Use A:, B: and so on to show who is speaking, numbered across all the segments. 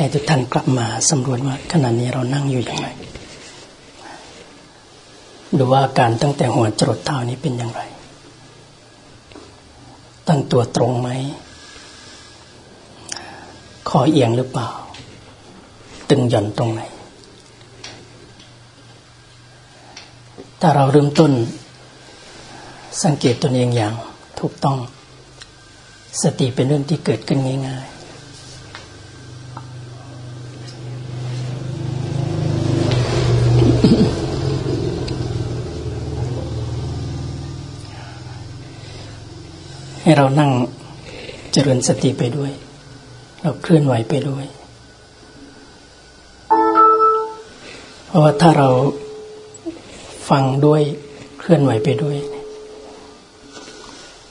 A: ให้ทุกท่านกลับมาสำรวจว่าขณะนี้เรานั่งอยู่อย่างไรดูว่าการตั้งแต่หัวจรดเท้านี้เป็นอย่างไร ตั้งตัวตรงไหมคอเอียงหรือเปล่า ตึงหย่อนตรงไหน ถ้าเราเริ่มต้น สังเกตตนเองอย่างถูกต้อง สติเป็นเรื่องที่เกิดขึ้นง่าย ให้เรานั่งเจริญสติไปด้วย เราเคลื่อนไหวไปด้วย เพราะว่าถ้าเราฟังด้วยเคลื่อนไหวไปด้วย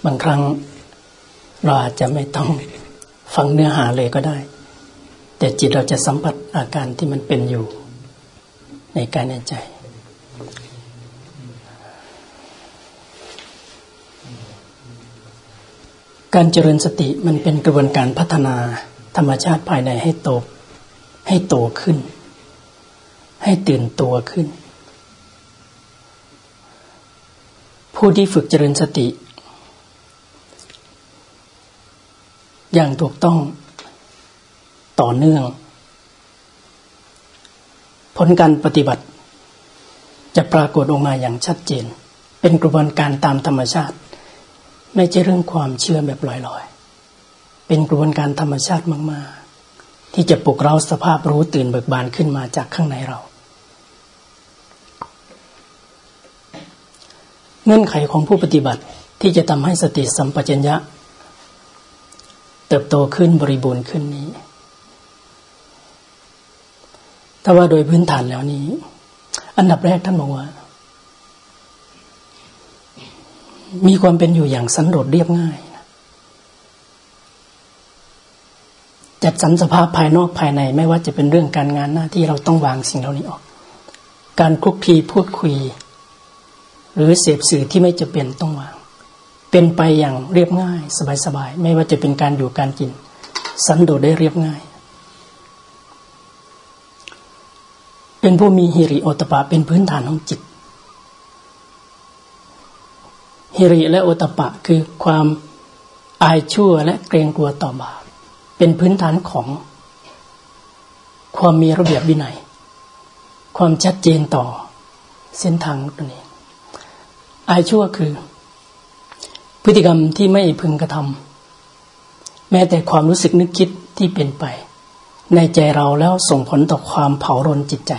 A: บางครั้งเราอาจจะไม่ต้องฟังเนื้อหาเลยก็ได้ แต่จิตเราจะสัมผัสอาการที่มันเป็นอยู่ ในกายในใจ การเจริญสติมันเป็นกระบวนการพัฒนาธรรมชาติภายในให้โต ให้โตขึ้น ให้ตื่นตัวขึ้น ผู้ที่ฝึกเจริญสติ อย่างถูกต้องต่อเนื่อง ผลการปฏิบัติ จะปรากฏออกมาอย่างชัดเจน เป็นกระบวนการตามธรรมชาติ ไม่ใช่เรื่องความเชื่อแบบลอยๆ เป็นกระบวนการธรรมชาติมาก ๆ ที่จะปลุกเราสภาพรู้ตื่นเบิกบานขึ้นมาจากข้างในเรา เงื่อนไขของผู้ปฏิบัติที่จะทำให้สติสัมปชัญญะ เติบโตขึ้นบริบูรณ์ขึ้นนี้แต่ว่าโดยพื้นฐานแล้วนี้ อันดับแรกท่านบอกว่า มีความเป็นอยู่อย่างสันโดษเรียบง่ายจัดสรรสภาพภายนอกภายในไม่ว่าจะเป็นเรื่องการงานหน้าที่เราต้องวางสิ่งเหล่านี้ออก การคลุกคลีพูดคุย หรือเสพสื่อที่ไม่จะเป็นต้องวาง เป็นไปอย่างเรียบง่าย สบายๆไม่ว่าจะเป็นการอยู่การกิน สันโดษได้เรียบง่าย เป็นผู้มีฮิริโอตปะเป็นพื้นฐานของจิต ฮิริและโอตปะคือความอายชั่วและเกรงกลัวต่อบาปเป็นพื้นฐานของ ความมีระเบียบวินัย ความชัดเจนต่อเส้นทางตัวนี้อายชั่วคือ พฤติกรรมที่ไม่พึงกระทำแม้แต่ความรู้สึกนึกคิดที่เป็นไป ในใจเราแล้วส่งผลต่อความเผารนจิตใจ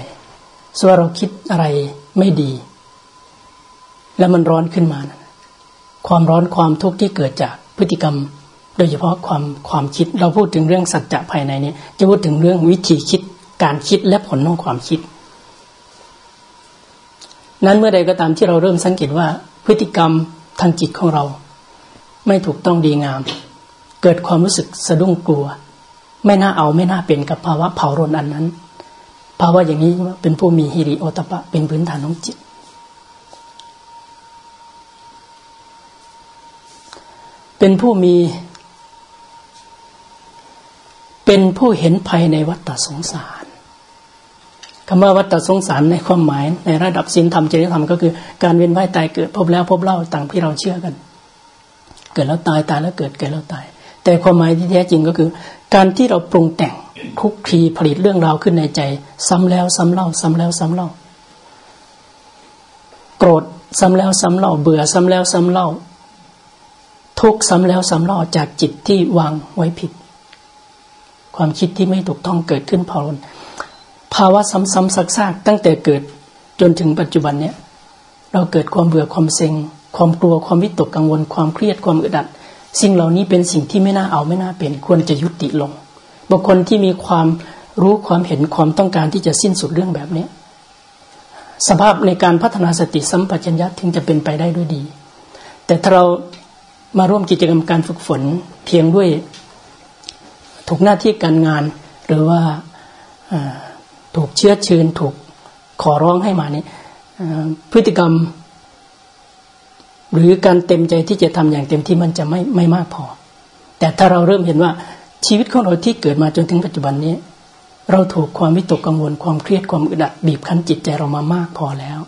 A: ส่วนเราคิดอะไรไม่ดี แล้วมันร้อนขึ้นมานะ ความร้อนความทุกข์ที่เกิดจากพฤติกรรม โดยเฉพาะความความคิดเราพูดถึงเรื่องสัจจะภายในนี้จะพูดถึงเรื่องวิธีคิดการคิดและผลของความคิด นั้นเมื่อใดก็ตามที่เราเริ่มสังเกตว่าพฤติกรรมทางจิตของเรา ไม่ถูกต้องดีงาม เกิดความรู้สึกสะดุ้งกลัว ไม่น่าเอาไม่น่าเป็นกับภาวะเผารนอันนั้น ภาวะอย่างนี้เป็นผู้มีฮิริโอตปะเป็นพื้นฐานของจิต เป็นผู้มี เป็นผู้เห็นภัยในวัฏสงสารคำว่าวัฏสงสารในความหมาย ในระดับศีลธรรมจริยธรรมก็คือการเวียนว่ายตายเกิดพบแล้วพบเล่าต่างที่เราเชื่อกัน เกิดแล้วตายตายแล้วเกิดเกิดแล้วตาย แต่ความหมายที่แท้จริงก็คือ การที่เราปรุงแต่งคุกคีผลิตเรื่องราวขึ้นในใจ ซ้ำแล้วซ้ำเล่า ซ้ำแล้วซ้ำเล่า โกรธซ้ำแล้วซ้ำเล่า เบื่อซ้ำแล้วซ้ำเล่า ทุกซ้ำแล้วซ้ำเล่าจากจิตที่วางไว้ผิด ความคิดที่ไม่ถูกต้องเกิดขึ้นพอลภาวะซ้ำๆซักๆตั้งแต่เกิดจนถึงปัจจุบันเนี้ยเราเกิดความเบื่อความเซ็ง ความกลัวความวิตกกังวล ความเครียดความอึดอัด สิ่งเหล่านี้เป็นสิ่งที่ไม่น่าเอาไม่น่าเป็น ควรจะยุติลง บุคคลที่มีความรู้ความเห็นความต้องการที่จะสิ้นสุดเรื่องแบบนี้สภาพในการพัฒนาสติสัมปชัญญะถึงจะเป็นไปได้ด้วยดี แต่ถ้าเรา มาร่วมกิจกรรมการฝึกฝนเพียงด้วยถูกหน้าที่การงาน หรือว่าถูกเชื้อเชิญถูกขอร้องให้มานี่พฤติกรรม หรือการเต็มใจที่จะทำอย่างเต็มที่มันจะไม่ไม่มากพอ แต่ถ้าเราเริ่มเห็นว่าชีวิตของเราที่เกิดมาจนถึงปัจจุบันนี้ เราถูกความวิตกกังวลความเครียดความอึดอัดบีบคั้นจิตใจเรามามากพอแล้ว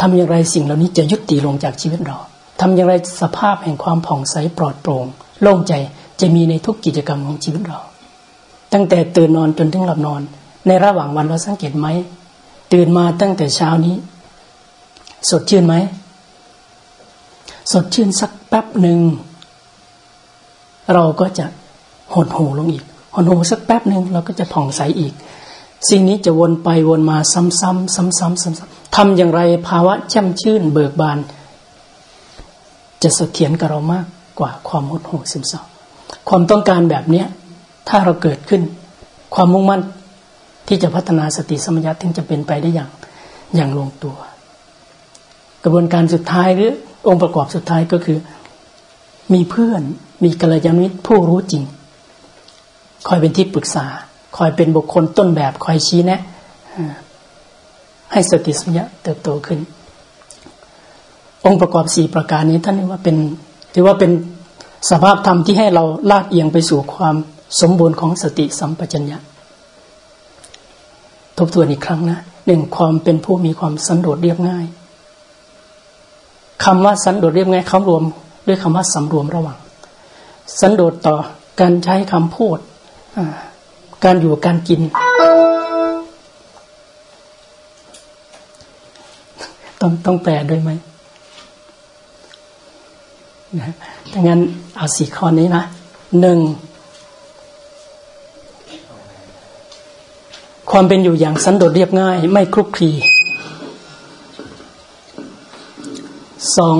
A: ทำอย่างไรสิ่งเหล่านี้จะยุติลงจากชีวิตเรา ทำอย่างไรสภาพแห่งความผ่องใสปลอดโปร่งโล่งใจจะมีในทุกกิจกรรมของชีวิตเรา ตั้งแต่ตื่นนอนจนถึงหลับนอน ในระหว่างวันเราสังเกตไหมตื่นมาตั้งแต่เช้านี้ สดชื่นไหมสดชื่นสักแป๊บหนึ่งเราก็จะหดหูลงอีกหดหูสักแป๊บหนึ่งเราก็จะผ่องใสอีก สิ่งนี้จะวนไปวนมาซ้ำๆซ้ำๆซ้ำๆทำอย่างไรภาวะแช่มชื่น เบิกบาน จะเสถียรกับเรามากกว่าความหดหูซึมเศร้าความต้องการแบบเนี้ยถ้าเราเกิดขึ้น ความมุ่งมั่นที่จะพัฒนาสติสมัญญาถึงจะเป็นไปได้อย่างอย่างลงตัว กระบวนการสุดท้ายหรือองค์ประกอบสุดท้ายก็คือ มีเพื่อนมีกัลยาณมิตรผู้รู้จริง คอยเป็นที่ปรึกษา คอยเป็นบุคคลต้นแบบ คอยชี้แนะ ให้สติสัมยาเติบโตขึ้น องค์ประกอบสี่ประการนี้ท่านเรียกว่าเป็นถือว่าเป็นสภาพธรรมที่ให้เราลาดเอียงไปสู่ความสมบูรณ์ของสติสัมปชัญญะ ทบทวนอีกครั้งนะหนึ่งความเป็นผู้มีความสันโดษเรียบง่ายคำว่าสันโดษเรียบง่ายคำรวมด้วยคำว่าสำรวมระหว่างสันโดษต่อการใช้คำพูดการอยู่การกิน ต้องต้องแปลด้วยไหม นะดังนั้นเอาสี่ข้อนี้นะหนึ่งความเป็นอยู่อย่างสันโดษเรียบง่าย ไม่คลุกคลีสอง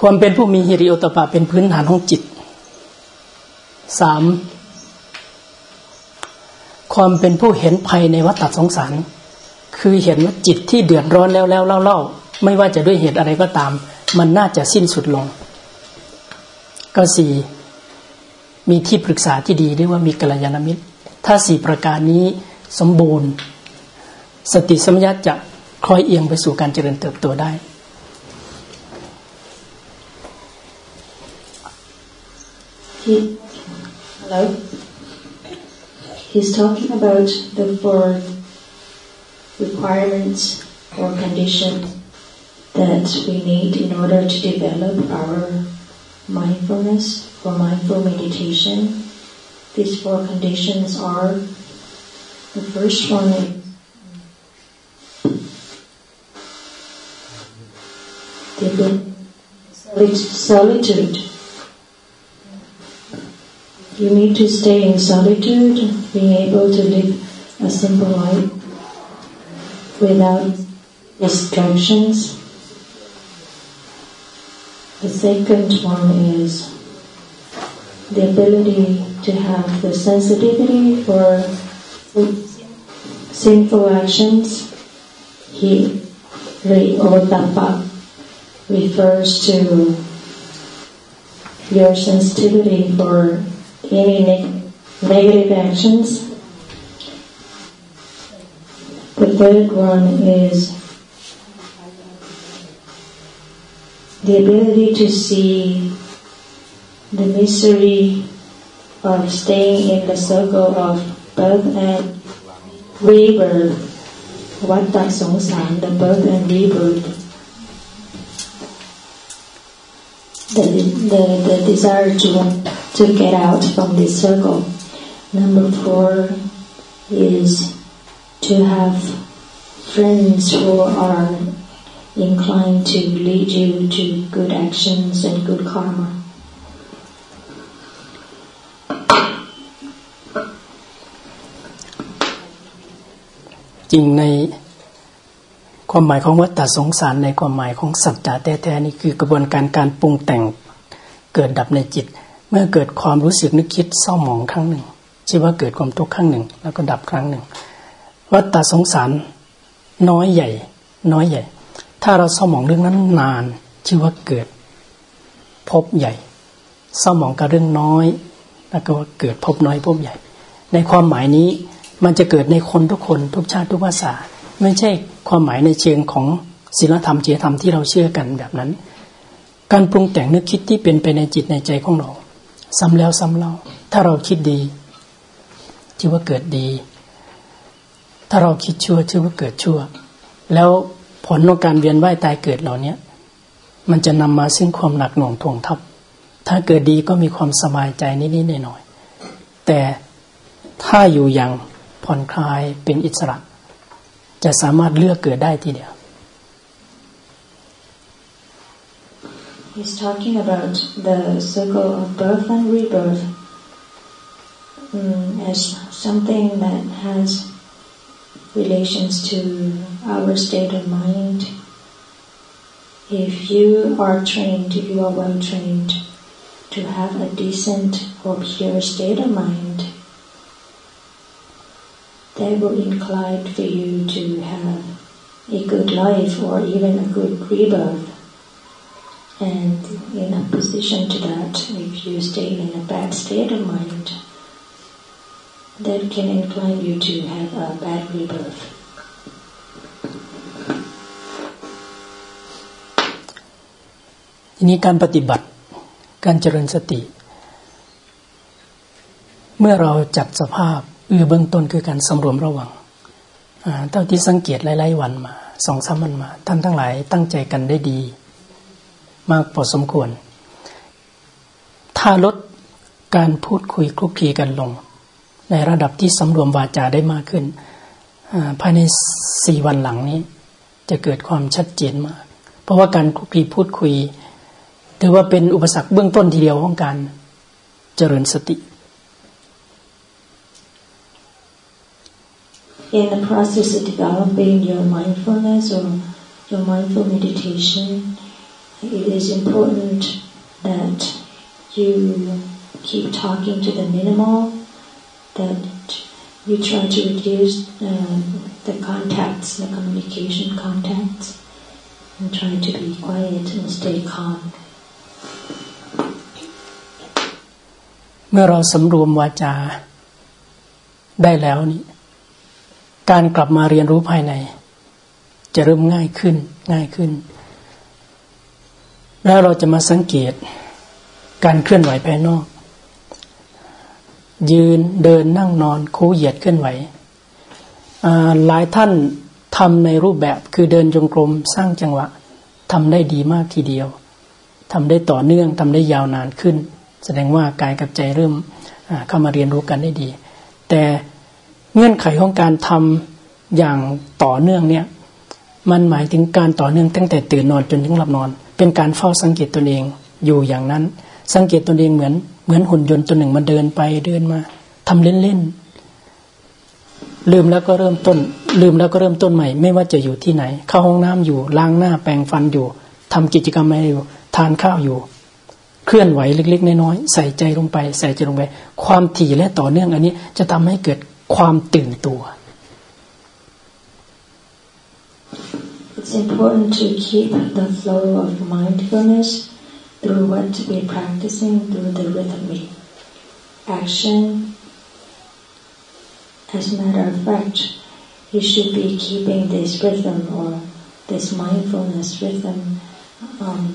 A: ความเป็นผู้มีฮิริโอตปะเป็นพื้นฐานของจิตสามความเป็นผู้เห็นภัยในวัฏสงสาร คือเห็นว่าจิตที่เดือดร้อนแล้วแล้วเล่าๆ ไม่ว่าจะด้วยเหตุอะไรก็ตาม มันน่าจะสิ้นสุดลง ก็สี่มีที่ปรึกษาที่ดีเรียกว่ามีกัลยาณมิตร ถ้าสี่ประการนี้สมบูรณ์ สติสมญญาจะคล้อยเอียงไปสู่การเจริญเติบโตได้
B: He, hello? He's talking about the four requirements or conditions that we need in order to develop our mindfulness for mindful meditation. These four conditions are the first one is solitude. You need to stay in solitude, being able to live a simple life without distractions the second one is the ability to have the sensitivity for sinful actions. He Otapa refers to your sensitivity for any neg- negative actions. The third one is the ability to see the misery of staying in the circle of birth and rebirth, what that songsan, the birth and rebirth, the, the, the desire to, to get out from this circle. Number four is to have friends who are inclined to lead you to good actions and good karma.
A: จริงในความหมายของวัฏฏสงสารในความหมายของสัจจะแท้ๆนี่คือกระบวนการการปรุงแต่งเกิดดับในจิต เมื่อเกิดความรู้สึกนึกคิดเศร้าหมองครั้งหนึ่งชื่อว่าเกิดความทุกข์ครั้งหนึ่ง แล้วก็ดับครั้งหนึ่ง วัฏฏสงสารน้อยใหญ่ น้อยใหญ่ ถ้าเราเศร้าหมองเรื่องนั้นนาน ชื่อว่าเกิดพบใหญ่เศร้าหมองกับเรื่องน้อย แล้วก็เกิดพบน้อยพบใหญ่ ในความหมายนี้มันจะเกิดในคนทุกคนทุกชาติทุกภาษา ไม่ใช่ความหมายในเชิงของศีลธรรมเจตธรรมที่เราเชื่อกันแบบนั้น การปรุงแต่งนึกคิดที่เป็นไปในจิตในใจของเราซ้ำแล้วซ้ำเล่าถ้าเราคิดดีชื่อว่าเกิดดี ถ้าเราคิดชั่วชื่อว่าเกิดชั่ว แล้ว ผลของการเวียนว่ายตายเกิดเหล่านี้มันจะนำมาซึ่งความหนักหน่วงทวงทับ ถ้าเกิดดีก็มีความสบายใจนิดๆหน่อยๆแต่ถ้าอยู่อย่างผ่อนคลายเป็นอิสระ จะสามารถเลือกเกิดได้ทีเดียว
B: He's talking about the circle of birth and rebirth um, as something that has relations to our state of mind. If you are trained, if you are well trained to have a decent or pure state of mind, that will incline for you to have a good life or even a good rebirth. And in opposition to that, if you stay in a bad state of mind, that can incline you to have a bad rebirth.
A: ทีนี้การปฏิบัติการเจริญสติ เมื่อเราจัดสภาพอือเบื้องต้นคือการสำรวมระวังเท่าที่สังเกตหลายๆวันมาสองสามวันมา ท่านทั้งหลายตั้งใจกันได้ดี มากพอสมควร ถ้าลดการพูดคุยคลุกคลีกันลง ในระดับที่สำรวมวาจาได้มากขึ้น ภายในสี่วันหลังนี้ จะเกิดความชัดเจนมาก เพราะว่าการคลุกคลีพูดคุย ถือว่าเป็นอุปสรรคเบื้องต้นทีเดียวของการเจริญสติ
B: In the process of developing your mindfulness or your mindful meditation, it is important that you keep talking to the minimal, that you try to reduce uh, the contacts, the communication contacts, and try to be quiet and stay calm.
A: เมื่อเราสำรวมวาจาได้แล้วนี่การกลับมาเรียนรู้ภายใน จะเริ่มง่ายขึ้นง่ายขึ้น แล้วเราจะมาสังเกตการเคลื่อนไหวภายนอก ยืนเดินนั่งนอนคูเหยียดเคลื่อนไหวหลายท่านทำในรูปแบบคือเดินจงกรมสร้างจังหวะทำได้ดีมากทีเดียวทำได้ต่อเนื่องทำได้ยาวนานขึ้น แสดงว่ากายกับใจเริ่มเข้ามาเรียนรู้กันได้ดี แต่เงื่อนไขของการทำอย่างต่อเนื่องเนี่ยมันหมายถึงการต่อเนื่องตั้งแต่ตื่นนอนจนถึงหลับนอน เป็นการเฝ้าสังเกตตนเองอยู่อย่างนั้น สังเกตตนเองเหมือน เหมือนหุ่นยนต์ตัวหนึ่งมันเดินไปเดินมาทำเล่นๆลืมแล้วก็เริ่มต้น ลืมแล้วก็เริ่มต้นใหม่ ไม่ว่าจะอยู่ที่ไหน เข้าห้องน้ำอยู่ล้างหน้าแปรงฟันอยู่ทำกิจกรรมอะไรอยู่ทานข้าวอยู่ เคลื่อนไหวเล็ก ๆ น้อยๆใส่ใจลงไป ใส่ใจลงไป ความถี่และต่อเนื่องอันนี้ จะทำให้เกิดความตื่นตัว
B: It's important to keep the flow of mindfulness through what we're practicing, through the rhythmic action. As a matter of fact, you should be keeping this rhythm or this mindfulness rhythm um,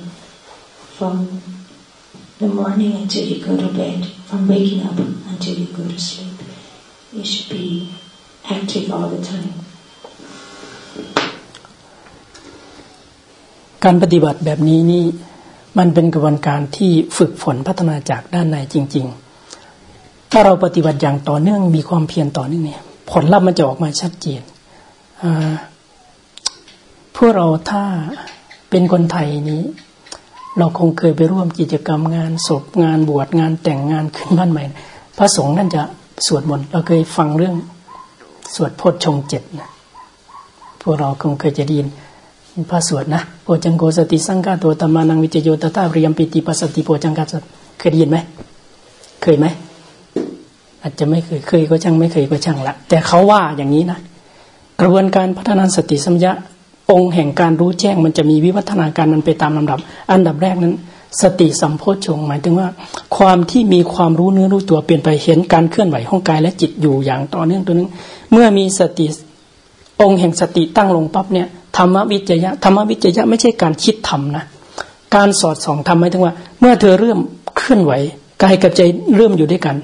B: from the morning until you go to bed, from waking up until you go to sleep. You should be active all the time.
A: การปฏิบัติแบบนี้นี่ มันเป็นกระบวนการที่ฝึกฝนพัฒนาจากด้านในจริง ๆ ถ้าเราปฏิบัติอย่างต่อเนื่องมีความเพียรต่อเนื่องเนี่ย ผลลัพธ์มันจะออกมาชัดเจนพวกเราถ้าเป็นคนไทยนี้ เราคงเคยไปร่วมกิจกรรมงานศพงานบวชงานแต่งงานขึ้นบ้านใหม่ พระสงฆ์นั่นจะสวดมนต์เราเคยฟังเรื่องสวดโพชฌงเจ็ดนะพวกเราคงเคยจะได้ยิน พระสวดนะโพจังโกสติสังฆาตัวตมานังวิจโยตตาเรียมปิติปัสสติโพจังกาเคยได้ยินไหมเคยไหมอาจจะไม่เคยเคยก็ช่างไม่เคยก็ช่างละแต่เขาว่าอย่างนี้นะกระบวนการพัฒนาสติสัมยาองค์แห่งการรู้แจ้งมันจะมีวิวัฒนาการมันไปตามลำดับ อันดับแรกนั้น สติสัมโพชงหมายถึงว่า ความที่มีความรู้เนื้อรู้ตัวเปลี่ยนไปเห็นการเคลื่อนไหวของกายและจิตอยู่อย่างต่อเนื่องตัวนึงเมื่อมีสติองค์แห่งสติตั้งลงปั๊บเนี่ย ธรรมวิจยะธรรมวิจยะไม่ใช่การคิดทำนะการสอดส่องทำหมายถึงว่า เมื่อเธอเริ่มเคลื่อนไหวกายกับใจเริ่มอยู่ด้วยกัน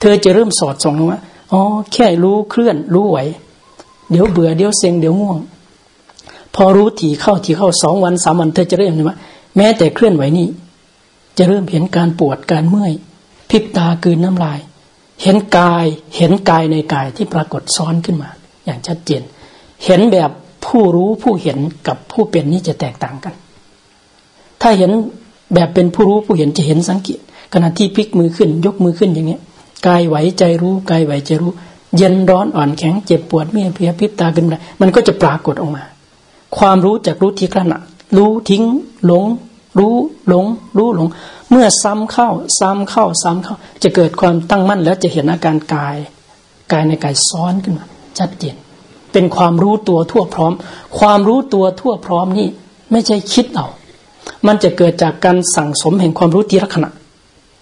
A: เธอจะเริ่มสอดส่องว่าอ๋อแค่รู้เคลื่อนรู้ไหว เดี๋ยวเบื่อเดี๋ยวเซ็งเดี๋ยวง่วง พอรู้ถี่เข้าถี่เข้าสองวันสามวันเธอจะเริ่มเห็นว่าแม้แต่เคลื่อนไหวนี่จะเริ่มเห็นการปวดการเมื่อยพิบตากืนน้ำลาย เห็นกายเห็นกายในกายที่ปรากฏซ้อนขึ้นมา อย่างชัดเจน เห็นแบบ ผู้รู้ผู้เห็นกับผู้เป็นนี่จะแตกต่างกัน ถ้าเห็นแบบเป็นผู้รู้ผู้เห็นจะเห็นสังเกต ขณะที่พลิกมือขึ้น ยกมือขึ้นอย่างเงี้ยกายไหวใจรู้กายไหวใจรู้ เย็นร้อนอ่อนแข็งเจ็บปวดเมื่อยเพลียพิบตาขึ้นมามันก็จะปรากฏออกมา ความรู้จากรู้ที่ขณะรู้ทิ้ง หลง รู้หลง รู้หลง เมื่อซ้ำเข้า ซ้ำเข้า ซ้ำเข้า จะเกิดความตั้งมั่นแล้วจะเห็นอาการกาย กายในกายซ้อนขึ้นมาชัดเจน เป็นความรู้ตัวทั่วพร้อม ความรู้ตัวทั่วพร้อมนี่ไม่ใช่คิดเอา มันจะเกิดจากการสั่งสมแห่งความรู้ทีละขณะ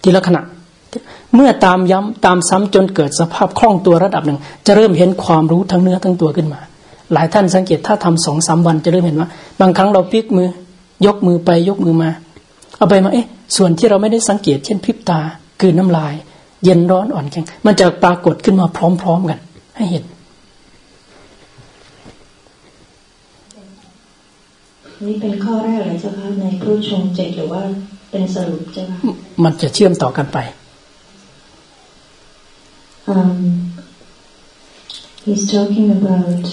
A: ทีละขณะ เมื่อตามย้ำตามซ้ำจนเกิดสภาพคล่องตัวระดับหนึ่ง จะเริ่มเห็นความรู้ทั้งเนื้อทั้งตัวขึ้นมา หลายท่านสังเกตถ้าทำสองสามวันจะเริ่มเห็นว่า บางครั้งเราพลิกมือ ยกมือไปยกมือมา เอาไปมาเอ๊ะ ส่วนที่เราไม่ได้สังเกต เช่นพริบตากืนน้ำลาย เย็นร้อนอ่อนแข็ง มันจะปรากฏขึ้นมาพร้อม ๆกัน ให้เห็น
B: นี่เป็นข้อแรกเลยเจ้าค่ะในผู้ชงเจ็ดหรือว่าเป็นสรุปเจ้าค่ะ
A: มันจะเชื่อมต่อกันไป
B: um he's talking about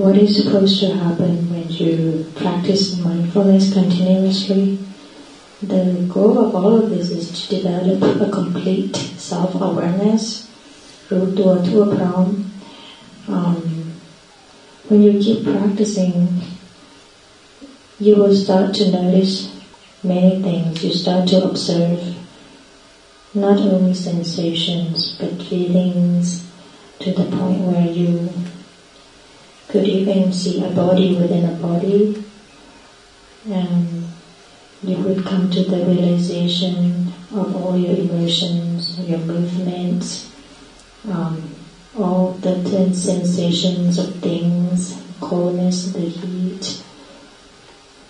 B: what is supposed to happen when you practice mindfulness continuously the goal of all of this is to develop a complete self-awareness รู้ตัวทั่วพร้อม um, when you keep practicing you will start to notice many things. You start to observe not only sensations but feelings to the point where you could even see a body within a body and you would come to the realization of all your emotions, your movements, um, all the sensations of things, coldness, the heat,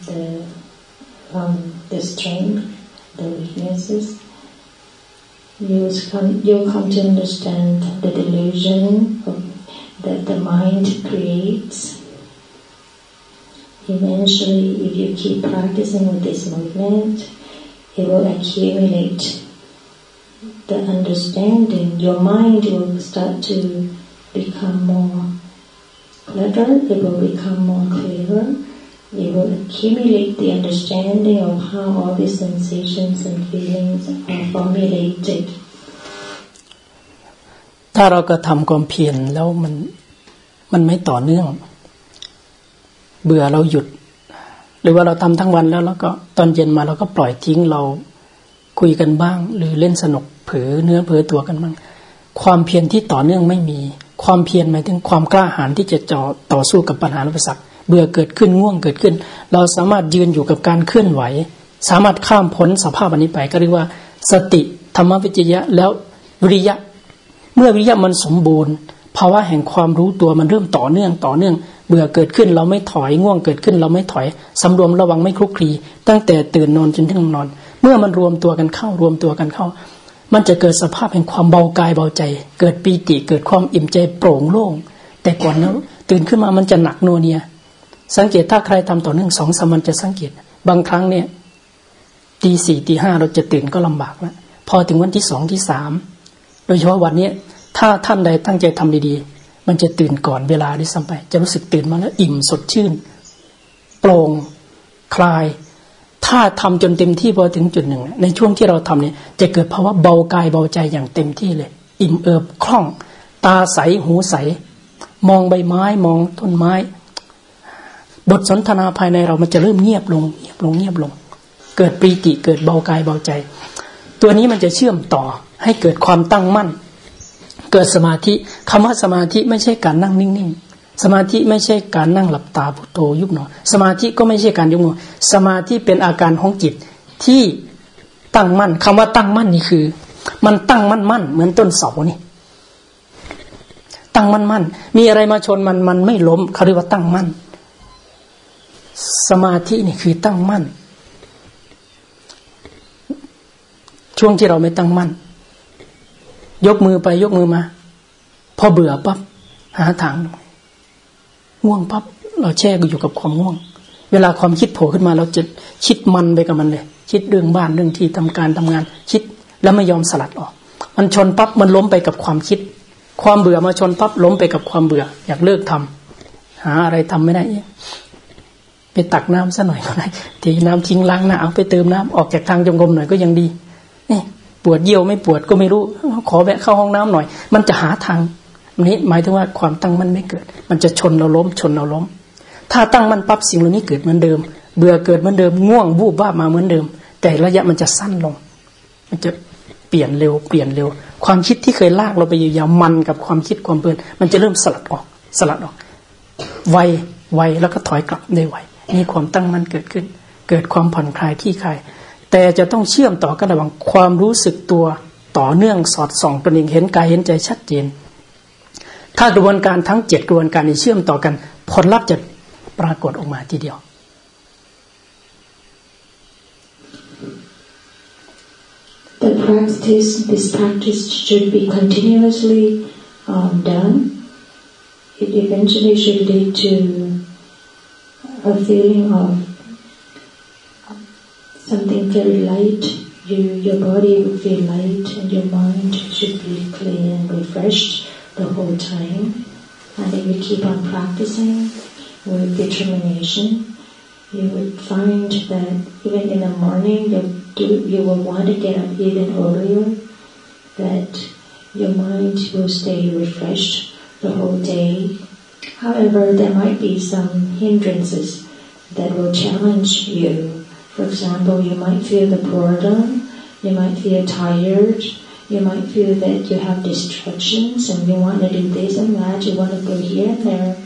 B: the um, the strength, the weaknesses. You come, you come to understand the delusion of, that the mind creates. Eventually, if you keep practicing with this movement, it will accumulate the understanding. Your mind will start to become more clever. It will become more clearer you will accumulate the understanding of how all these sensations and feelings are formulated
A: ถ้าเราก็ทำความเพียรแล้วมันมันไม่ต่อเนื่อง เบื่อเราหยุด หรือว่าเราทำทั้งวันแล้วแล้วก็ตอนเย็นมาเราก็ปล่อยทิ้งเราคุยกันบ้าง หรือเล่นสนุกเผลอเนื้อเผลอตัวกันบ้างความเพียรที่ต่อเนื่องไม่มี ความเพียรหมายถึงความกล้าหาญที่จะจ่อต่อสู้กับปัญหาอุปสรรค เบื่อเกิดขึ้นง่วงเกิดขึ้น เราสามารถยืนอยู่กับการเคลื่อนไหว สามารถข้ามพ้นสภาพอันนี้ไปก็เรียกว่า สติธรรมวิจยะแล้ววิริยะ เมื่อวิริยะมันสมบูรณ์ภาวะแห่งความรู้ตัวมันเริ่มต่อเนื่องต่อเนื่อง เบื่อเกิดขึ้นเราไม่ถอยง่วงเกิดขึ้นเราไม่ถอยสำรวมระวังไม่คลุกคลีตั้งแต่ตื่นนอนจนถึงนอน เมื่อมันรวมตัวกันเข้ารวมตัวกันเข้า มันจะเกิดสภาพแห่งความเบากายเบาใจ เกิดปีติเกิดความอิ่มใจโปร่งโล่งแต่ก่อนนั้นตื่นขึ้นมามันจะหนักโนเนีย สังเกตถ้าใครทำต่อเนื่องสองสามวันจะสังเกต บางครั้งเนี่ยตีสี่ตีห้าเราจะตื่นก็ลำบากแล้วพอถึงวันที่สองที่สามโดยเฉพาะวันนี้ถ้าท่านใดตั้งใจทำดีๆ มันจะตื่นก่อนเวลาด้วยซ้ำไป จะรู้สึกตื่นมาแล้วอิ่มสดชื่นโปร่งคลาย ถ้าทำจนเต็มที่พอถึงจุดหนึ่ง ในช่วงที่เราทำเนี่ยจะเกิดภาวะเบากายเบาใจอย่างเต็มที่เลย อิ่มเอิบคล่อง ตาใสหูใส มองใบไม้มองต้นไม้ บทสนทนาภายในเรามันจะเริ่มเงียบลงเงียบลงเงียบลง เกิดปีติเกิดเบากายเบาใจ ตัวนี้มันจะเชื่อมต่อให้เกิดความตั้งมั่น เกิดสมาธิคำว่าสมาธิไม่ใช่การนั่งนิ่งๆ สมาธิไม่ใช่การนั่งหลับตาพุทโธยุบหนอ สมาธิก็ไม่ใช่การยุบหนอสมาธิเป็นอาการของจิตที่ตั้งมั่นคำว่าตั้งมั่นนี่คือ มันตั้งมั่นมั่นเหมือนต้นเสานี่ตั้งมั่นมั่นมีอะไรมาชนมันมันไม่ล้มเขาเรียกว่าตั้งมั่น สมาธินี่คือตั้งมั่น ช่วงที่เราไม่ตั้งมั่น ยกมือไปยกมือมา พอเบื่อปับ๊บหาทางง่วงปับ๊บเราแช่อยู่กับความง่วง เวลาความคิดโผล่ขึ้นมา เราจะคิดมันไปกับมันเลย คิดเรื่องบ้านเรื่องที่ทำการทำงาน คิดแล้วไม่ยอมสลัดออก มันชนปับ๊บมันล้มไปกับความคิด ความเบื่อมาชนปับ๊บล้มไปกับความเบื่อ อยากเลิกทำหาอะไรทำไม่ได้ ไปตักน้ำซะหน่อยก็ได้ทีน้ำทิ้งล้างหน้าเอาไปเติมน้ำออกจากทางจงกรมหน่อยก็ยังดีนี่ปวดเยี่ยวไม่ปวดก็ไม่รู้ ขอแวะเข้าห้องน้ำหน่อย มันจะหาทางนี้หมายถึงว่าความตั้งมั่นไม่เกิด มันจะชนเราล้มชนเราล้ม ถ้าตั้งมั่นปั๊บสิ่งเหล่านี้เกิดเหมือนเดิม เบื่อเกิดเหมือนเดิมง่วงวูบว่ามาเหมือนเดิม แต่ระยะมันจะสั้นลง มันจะเปลี่ยนเร็วเปลี่ยนเร็ว ความคิดที่เคยลากเราไปยาวๆมันกับความคิดความเพลินมันจะเริ่มสลัดออกสลัดออกไวไวแล้วก็ถอยกลับได้ไว มีความตั้งมั่นเกิดขึ้น เกิดความผ่อนคลายขี้คลายแต่จะต้องเชื่อมต่อกันระหว่างความรู้สึกตัวต่อเนื่องสอดส่องตนเองเห็นกายเห็นใจชัดเจน ถ้ากระบวนการทั้งเจ็ดกระบวนการนี้เชื่อมต่อกัน ผลลัพธ์จะปรากฏออกมาทีเดียว
B: The practice, this practice should be continuously um, done. It eventually should lead to a feeling of something very light. You, your body would feel light and your mind should be clear and refreshed the whole time. And if you keep on practicing with determination, you would find that even in the morning you do, you will want to get up even earlier, that your mind will stay refreshed the whole day However, there might be some hindrances that will challenge you. For example, you might feel the boredom, you might feel tired, you might feel that you have distractions and you want to do this and that, you want to go here and there.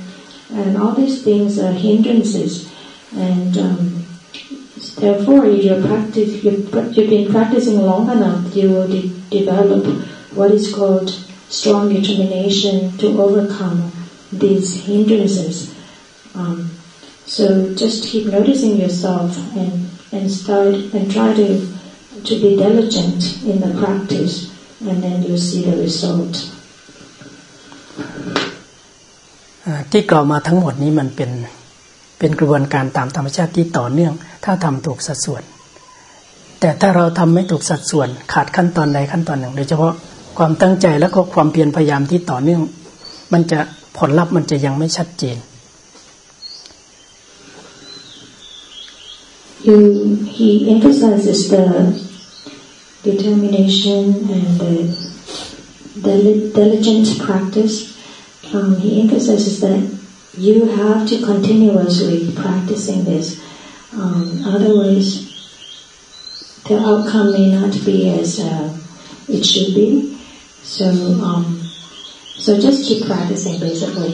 B: And all these things are hindrances. And um, therefore, if you practice, you've, you've been practicing long enough, you will de- develop what is called strong determination to overcome these hindrances. Um, so just keep noticing yourself and, and start and try to to be diligent in the practice, and then you see the result.
A: ที่กล่าวมาทั้งหมดนี้มันเป็นเป็นกระบวนการตามธรรมชาติที่ต่อเนื่อง ถ้าทำถูกสัดส่วน แต่ถ้าเราทำไม่ถูกสัดส่วน ขาดขั้นตอนใดขั้นตอนหนึ่ง โดยเฉพาะความตั้งใจและก็ความเพียรพยายามที่ต่อเนื่อง มันจะ ผลลัพธ์มันจะยังไม่ชัดเจน
B: You, he emphasizes the determination and the, the diligent practice. Um, he emphasizes that you have to continuously practicing this. Um, otherwise, the outcome may not be as uh, it should be. So um, So just keep practicing basically.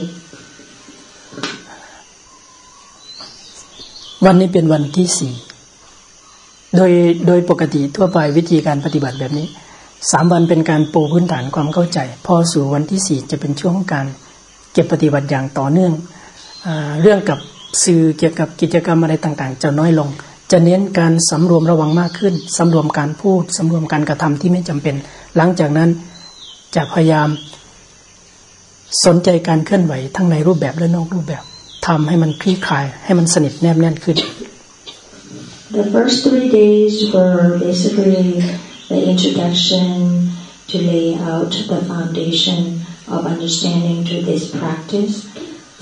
A: วันนี้เป็นวันที่สี่โดยโดยปกติทั่วไปวิธีการปฏิบัติแบบนี้สามวันเป็นการปูพื้นฐานความเข้าใจ พอสู่วันที่สี่จะเป็นช่วงของการเก็บปฏิบัติอย่างต่อเนื่องอเรื่องกับสื่อเกี่ยวกับกิจกรรมอะไรต่างๆ จะน้อยลง จะเน้นการสำรวมระวังมากขึ้นสำรวมการพูดสำรวมการกระทำที่ไม่จำเป็น หลังจากนั้นจะพยายาม สนใจการเคลื่อนไหวทั้งในรูปแบบและนอกรูปแบบทำให้มันคลี่คลายให้มันสนิทแนบแน่นขึ้น
B: The first three days were basically the introduction to lay out the foundation of understanding to this practice.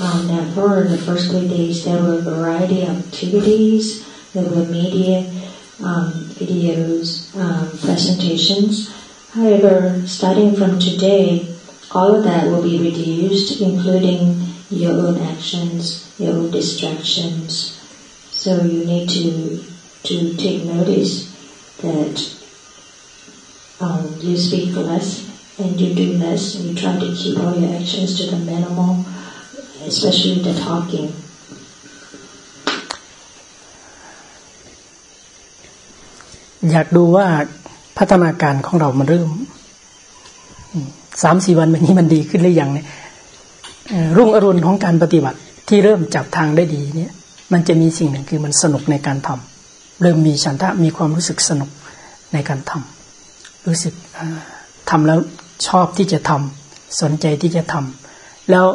B: Um, therefore, in the first three days there were a variety of activities, there were media, um, videos, um, presentations. However, starting from today, all of that will be reduced, including your own actions, your own distractions. So you need to to take notice that um, you speak less and you do less, and you try to keep all your actions to the minimal, especially the talking.
A: อยากดูว่าพัฒนาการของเรามันเริ่ม สามสี่วันแบบนี้มันดีขึ้นหรือยังเนี่ยรุ่งอรุณของการปฏิบัติที่เริ่มจับทางได้ดีเนี่ย มันจะมีสิ่งหนึ่งคือมันสนุกในการทำเริ่มมีฉันทะมีความรู้สึกสนุกในการทรู้สึกทำแล้วชอบที่จะทำสนใจที่จะทำแล้ว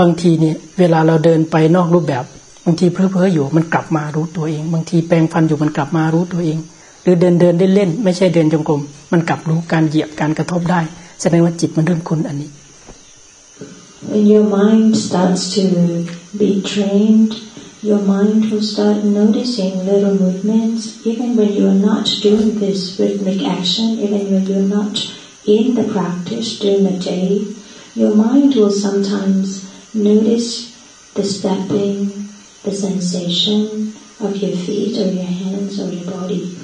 A: บางทีเนี่ยเวลาเราเดินไปนอกรูปแบบ บางทีเพลอๆอยู่มันกลับมารู้ตัวเอง บางทีแปลงฟันอยู่มันกลับมารู้ตัวเอง รือเดินเดินได้เล่นไม่ใช่เดินจงกรมมันกลับรู้การเหยียบการกระทบได้ แสดงว่าจิตมันเริ่มคุ้นอันนี้
B: When your mind starts to be trained your mind will start noticing little movements even when you are not doing this rhythmic action even when you are not in the practice during the day your mind will sometimes notice the stepping, the sensation of your feet or your hands or your body.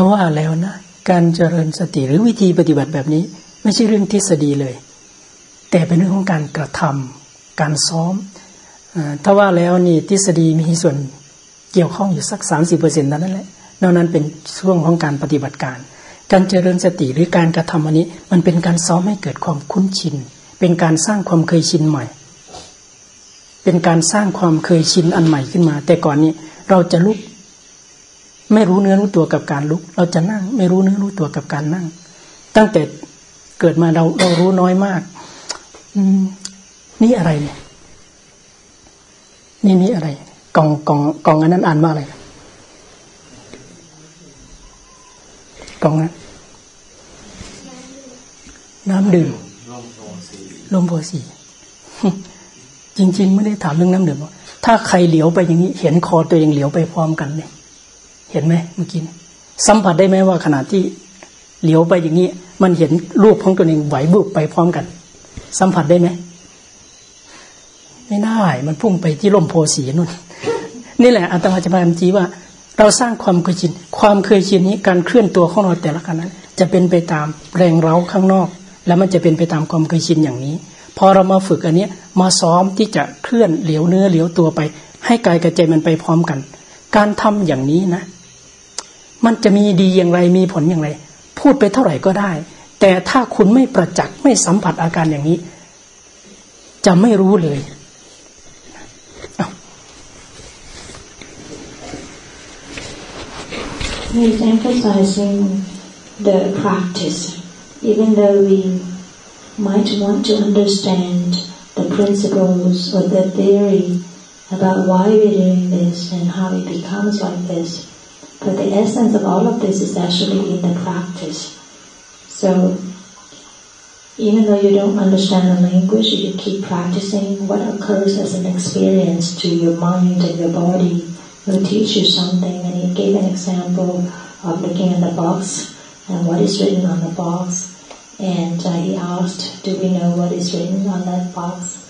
A: ถ้าว่าแล้วนะ การเจริญสติหรือวิธีปฏิบัติแบบนี้ ไม่ใช่เรื่องทฤษฎีเลย แต่เป็นเรื่องของการกระทำการซ้อมถ้าว่าแล้วนี่ทฤษฎีมีส่วนเกี่ยวข้องอยู่สักสามสิบเปอร์เซ็นต์นั้นแหละนอกนั้นเป็นช่วงของการปฏิบัติการ การเจริญสติหรือการกระทำอันนี้ มันเป็นการซ้อมให้เกิดความคุ้นชิน เป็นการสร้างความเคยชินใหม่ เป็นการสร้างความเคยชินอันใหม่ขึ้นมา แต่ก่อนนี้เราจะลุก ไม่รู้เนื้อรู้ตัวกับการลุก เราจะนั่ง ไม่รู้เนื้อรู้ตัวกับการนั่ง ตั้งแต่เกิดมาเราเรารู้น้อยมากนี่อะไรเนี่ย นี่นี่อะไร กล่องกล่องกล่องอันนั้นอ่านว่าอะไรกล่องนั้นน้ำดื่มลมโพสีจริง ๆ ไม่ได้ถามเรื่องน้ำดื่มถ้าใครเหลียวไปอย่างนี้ เห็นคอตัวเองเหลียวไปพร้อมกันเนี่ย เห็นไหมเมื่อกี้สัมผัสได้ไหมว่าขณะที่เหลียวไปอย่างนี้ มันเห็นรูปของตัวเองไหวบุบไปพร้อมกัน สัมผัสได้ไหมไม่ได้ มันพุ่งไปที่ลมโพสีนู่น นี่แหละอาตมาจะพยายามจีว่า เราสร้างความเคยชิน ความเคยชินนี้การเคลื่อนตัวของเราแต่ละขณะจะเป็นไปตามแรงเร้าข้างนอก แล้วมันจะเป็นไปตามความเคยชินอย่างนี้ พอเรามาฝึกอันนี้มาซ้อมที่จะเคลื่อนเหลียวเนื้อเหลียวตัวไป ให้กายกับใจมันไปพร้อมกัน การทำอย่างนี้นะ มันจะมีดีอย่างไรมีผลอย่างไร พูดไปเท่าไหร่ก็ได้ แต่ถ้าคุณไม่ประจักษ์ไม่สัมผัสอาการอย่างนี้ จะไม่รู้เลย
B: He's emphasizing the practice even though we might want to understand the principles or the theory about why we're doing this and how it becomes like this. But the essence of all of this is actually in the practice. So even though you don't understand the language, you keep practicing, what occurs as an experience to your mind and your body will teach you something. And he gave an example of looking at the box and what is written on the box. And uh, he asked, do we know what is written on that box?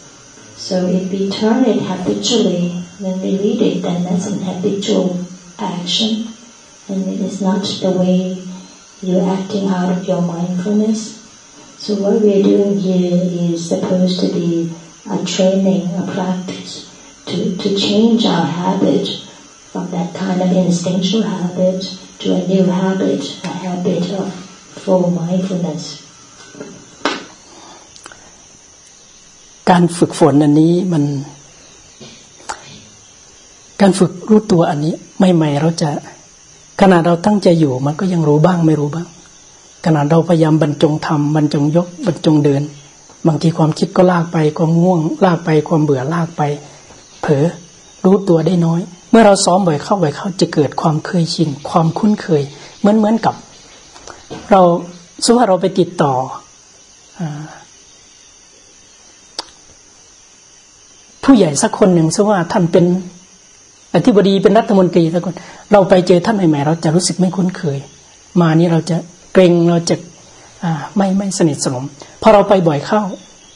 B: So if we turn it habitually, when we read it, then that's an habitual action And it is not the way you're acting out of your mindfulness. So what we're doing here is supposed to be a training, a practice to, to change our habit from that kind of instinctual habit to a new habit, a habit of full mindfulness.
A: การฝึกฝนอันนี้มัน การฝึกรู้ตัวอันนี้ใหม่ๆเราจะ ขณะเราตั้งใจอยู่มันก็ยังรู้บ้างไม่รู้บ้าง ขณะเราพยายามบรรจงทำบรรจงยกบรรจงเดิน บางทีความคิดก็ลากไปความง่วง ลากไปความเบื่อลากไป เผลอรู้ตัวได้น้อย เมื่อเราซ้อมบ่อยเข้าบ่อยเข้าจะเกิดความเคยชินความคุ้นเคย เหมือนเหมือนกับ เราสมมติว่าเราไปติดต่อผู้ใหญ่สักคนหนึ่งซะว่าท่านเป็น อธิบดีเป็นรัฐมนตรีสักคนเราไปเจอท่านใหม่ๆ เราจะรู้สึกไม่คุ้นเคย มานี้เราจะเกรงเราจะไม่ไม่สนิทสนมพอเราไปบ่อยเข้า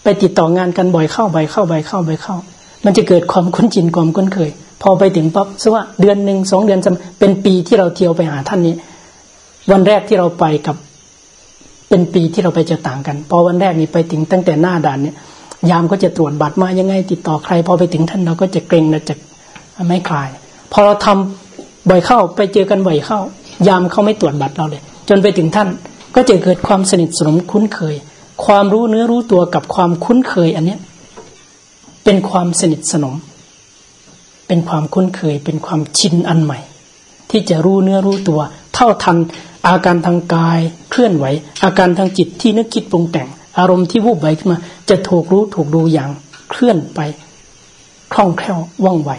A: ไปติดต่องานกันบ่อยเข้าบ่อยเข้าบ่อยเข้าบ่อยเข้า มันจะเกิดความคุ้นชินความคุ้นเคย พอไปถึงปั๊บซะว่าเดือนหนึ่งสองเดือนเป็นปีที่เราเที่ยวไปหาท่านนี้ วันแรกที่เราไปกับเป็นปีที่เราไปจะต่างกัน พอวันแรกนี้ไปถึงตั้งแต่หน้าด่านเนี่ยยามก็จะตรวจบัตรมายังไงติดต่อใคร พอไปถึงท่านเราก็จะเกรงเราจะ ไม่คลาย พอเราทำบ่อยเข้าไปเจอกันบ่อยเข้า ยามเขาไม่ตรวจบัตรเราเลย จนไปถึงท่านก็จะเกิดความสนิทสนมคุ้นเคย ความรู้เนื้อรู้ตัวกับความคุ้นเคย อันเนี้ยเป็นความสนิทสนม เป็นความคุ้นเคย เป็นความชินอันใหม่ ที่จะรู้เนื้อรู้ตัว เท่าทันอาการทางกายเคลื่อนไหว อาการทางจิตที่นึกคิดปรุงแต่ง อารมณ์ที่วูบไหวขึ้นมา จะถูกรู้ถูกดูอย่างเคลื่อนไปคล่องแคล่วว่องไว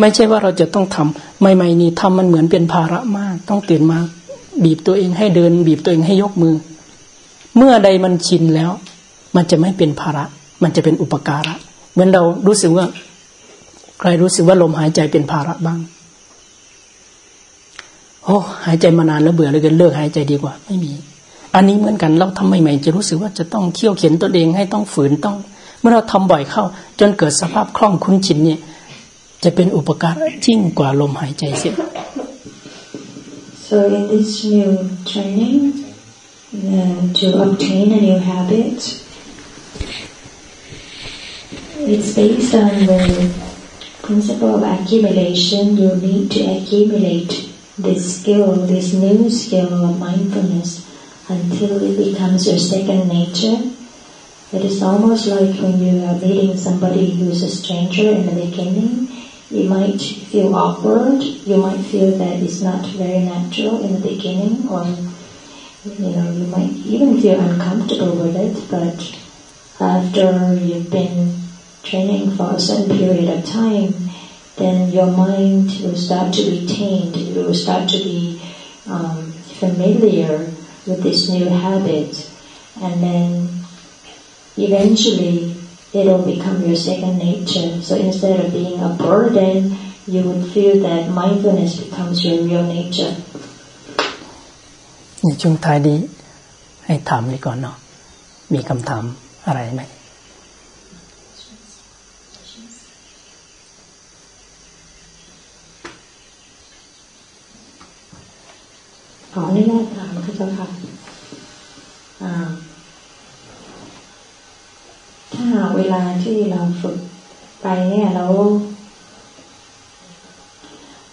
A: ไม่ใช่ว่าเราจะต้องทำใหม่ๆนี่ทำมันเหมือนเป็นภาระมาก ต้องตื่นมาบีบตัวเองให้เดิน บีบตัวเองให้ยกมือ เมื่อใดมันชินแล้ว มันจะไม่เป็นภาระ มันจะเป็นอุปการะ เหมือนเรารู้สึกว่า ใครรู้สึกว่าลมหายใจเป็นภาระบ้าง โอ้หายใจมานานแล้วเบื่อเลยกันเลิกหายใจดีกว่า ไม่มี อันนี้เหมือนกันเราทำใหม่ๆจะรู้สึกว่าจะต้องเคี่ยวเข็นตัวเองให้ต้องฝืนต้อง เมื่อเราทำบ่อยเข้า จนเกิดสภาพคล่องคุ้นชินเนี่ย จะเป็นอุปการะยิ่งกว่าลมหายใจเสีย
B: So in this new training uh, to obtain a new habit, it's based on the principle of accumulation. You need to accumulate this skill, this new skill of mindfulness, until it becomes your second nature. It is almost like when you are meeting somebody who's a stranger in the beginning you might feel awkward. You might feel that it's not very natural in the beginning, or you know, you might even feel uncomfortable with it. But after you've been training for a certain period of time, then your mind will start to be tamed. It will start to be um, familiar with this new habit, and then eventually it'll become your second nature. So instead of being a burden, you would feel that mindfulness becomes your real nature.
A: ในช่วงท้ายนี้ให้ถามนี้ก่อนเนาะ มีคำถามอะไรไหม
B: ขออนุญาตถามค่ะเจ้าค่ะ ถ้าเวลาที่เราฝึกไปเนี่ยแล้ว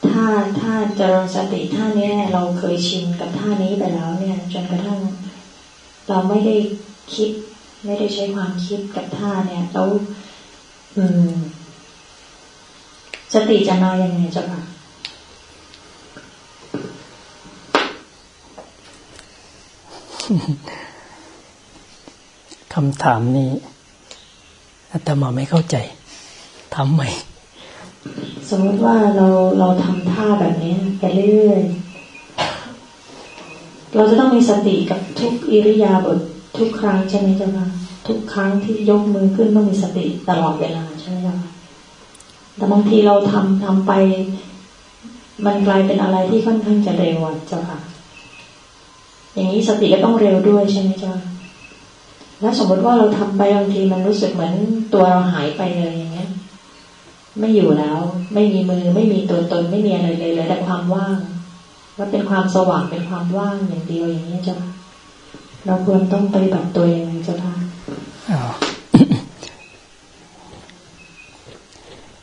B: ถ้าถ้าเจริญสติท่านี้เราเคยชินกับท่านี้ไปแล้วเนี่ย จนกระทั่งเราไม่ได้คิด ไม่ได้ใช้ความคิดกับท่าเนี่ยแล้วอืม สติจะมาอย่างไงเจ้าค่ะ
A: คำถามนี้ อาตมาไม่เข้าใจทำไม
B: สมมติว่าเราเราทำท่าแบบนี้ไปเรื่อยเราจะต้องมีสติกับทุกอิริยาบถทุกครั้งใช่ไหมจ๊ะคะทุกครั้งที่ยกมือขึ้นต้องมีสติตลอดเวลาใช่ไหมจ๊ะแต่บางทีเราทำทำไป มันกลายเป็นอะไรที่ค่อนข้างจะเร็วจ้ะค่ะ อย่างนี้สติก็ต้องเร็วด้วยใช่ไหมจ๊ะ แล้วสมมติว่าเราทำไปบางทีมันรู้สึกเหมือนตัวเราหายไปเลยอย่างเงี้ย ไม่อยู่แล้ว ไม่มีมือไม่มีตัวตนไม่มีอะไรเลยเลยแต่ความว่างแล้วเป็นความสว่างเป็นความว่างอย่างเดียวอย่างนี้จ้ะเราควรต้องปฏิบัติตัวยังไงจ้ะคะ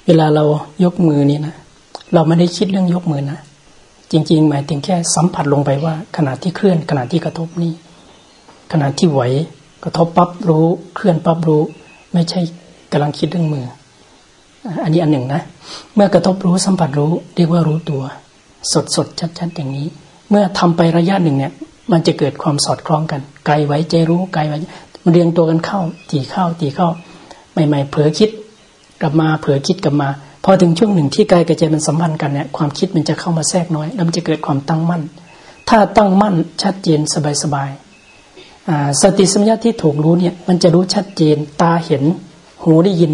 A: เวลาเรายกมือนี่นะเราไม่ได้คิดเรื่องยกมือนะจริง ๆ หมายถึงแค่สัมผัสลงไปว่า ขณะที่เคลื่อนขณะที่กระทบนี่ขณะที่ไหว กระทบปั๊บรู้เคลื่อนปั๊บรู้ ไม่ใช่กำลังคิดเรื่องมือ อันนี้อันหนึ่งนะ เมื่อกระทบรู้สัมผัสรู้เรียกว่ารู้ตัว สดสดชัดชัดอย่างนี้ เมื่อทำไประยะหนึ่งเนี่ย มันจะเกิดความสอดคล้องกันกายไว้ใจรู้กายไว้มันเรียงตัวกันเข้าตีเข้าตีเข้าใหม่ๆเผลอคิดกลับมาเผลอคิดกลับมาพอถึงช่วงหนึ่งที่กายกับใจมันสัมพันธ์กันเนี่ยความคิดมันจะเข้ามาแทรกน้อยแล้วมันจะเกิดความตั้งมั่น ถ้าตั้งมั่นชัดเจนสบาย สติสัมยาที่ถูกรู้เนี่ยมันจะรู้ชัดเจน ตาเห็น หูได้ยิน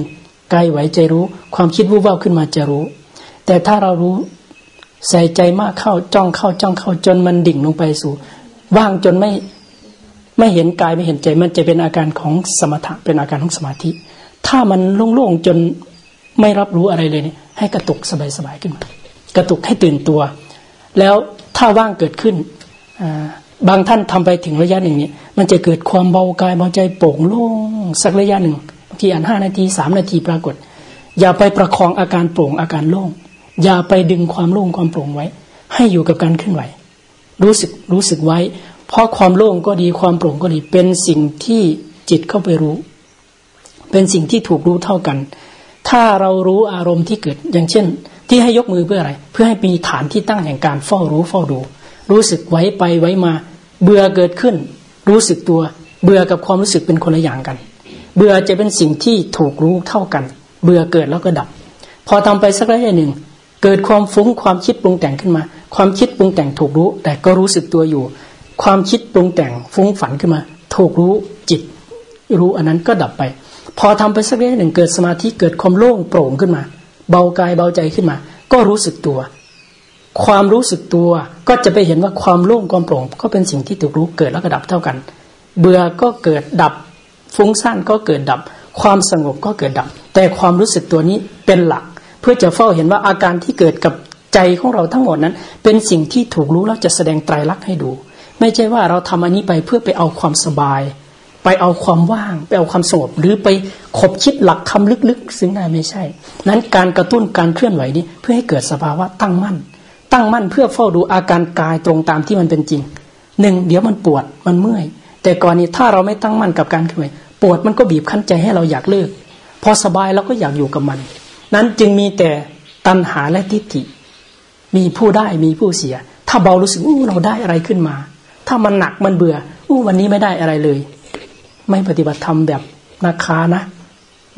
A: กายไหวใจรู้ ความคิดวูบว่าขึ้นมาจะรู้ แต่ถ้าเรารู้ใส่ใจมากเข้าจ้องเข้าจ้องเข้าจนมันดิ่งลงไปสู่ว่างจนไม่ไม่เห็นกายไม่เห็นใจ มันจะเป็นอาการของสมถะเป็นอาการของสมาธิ ถ้ามันโล่งๆจนไม่รับรู้อะไรเลยเนี่ยให้กระตุกสบายๆขึ้นมา กระตุกให้ตื่นตัว แล้วถ้าว่างเกิดขึ้น บางท่านทำไปถึงระยะหนึ่งเนี่ยมันจะเกิดความเบากายเบาใจโป่งโล่งสักระยะหนึ่งบางทีอ่านห้านาทีสามนาทีปรากฏ อย่าไปประคองอาการโปร่งอาการโล่ง อย่าไปดึงความโล่งความโปร่งไว้ ให้อยู่กับการเคลื่อนไหว รู้สึกรู้สึกไว้ เพราะความโล่งก็ดีความโปร่งก็ดีเป็นสิ่งที่จิตเข้าไปรู้ เป็นสิ่งที่ถูกรู้เท่ากัน ถ้าเรารู้อารมณ์ที่เกิดอย่างเช่น ที่ให้ยกมือเพื่ออะไร เพื่อให้มีฐานที่ตั้งแห่งการเฝ้ารู้เฝ้าดู รู้สึกไว้ไปไว้มา เบื่อเกิดขึ้น รู้สึกตัว เบื่อกับความรู้สึกเป็นคนละอย่างกัน เบื่อจะเป็นสิ่งที่ถูกรู้เท่ากัน เบื่อเกิดแล้วก็ดับ พอทำไปสักระยะหนึ่ง เกิดความฟุ้งความคิดปรุงแต่งขึ้นมา ความคิดปรุงแต่งถูกรู้ แต่ก็รู้สึกตัวอยู่ ความคิดปรุงแต่งฟุ้งฝันขึ้นมา ถูกรู้จิต รู้อันนั้นก็ดับไป พอทำไปสักระยะหนึ่งเกิดสมาธิเกิดความโล่งโปร่งขึ้นมา เบากายเบาใจขึ้นมา ก็รู้สึกตัว ความรู้สึกตัวก็จะไปเห็นว่าความโล่งความโปร่ง ก็เป็นสิ่งที่ถูกรู้เกิดแล้วก็ดับเท่ากัน เบื่อก็เกิดดับ ฟุ้งซ่านก็เกิดดับ ความสงบก็เกิดดับ แต่ความรู้สึกตัวนี้เป็นหลัก เพื่อจะเฝ้าเห็นว่าอาการที่เกิดกับใจของเราทั้งหมดนั้น เป็นสิ่งที่ถูกรู้แล้วจะแสดงไตรลักษณ์ให้ดู ไม่ใช่ว่าเราทำอันนี้ไปเพื่อไปเอาความสบาย ไปเอาความว่าง ไปเอาความสงบหรือไปขบคิดหลักคำลึกๆ ซึ่งน่าไม่ใช่ นั้นการกระตุ้นการเคลื่อนไหวนี้เพื่อให้เกิดสภาวะตั้งมั่น ตั้งมั่นเพื่อเฝ้าดูอาการกายตรงตามที่มันเป็นจริงหนึ่งเดี๋ยวมันปวดมันเมื่อย แต่ก่อนนี้ถ้าเราไม่ตั้งมั่นกับการเคลื่อนปวดมันก็บีบคั้นใจให้เราอยากเลิก พอสบายเราก็อยากอยู่กับมัน นั้นจึงมีแต่ตัณหาและทิฏฐิ มีผู้ได้มีผู้เสีย ถ้าเบารู้สึกอู้เราได้อะไรขึ้นมา ถ้ามันหนักมันเบื่ออู้วันนี้ไม่ได้อะไรเลย ไม่ปฏิบัติธรรมแบบนักค้านะ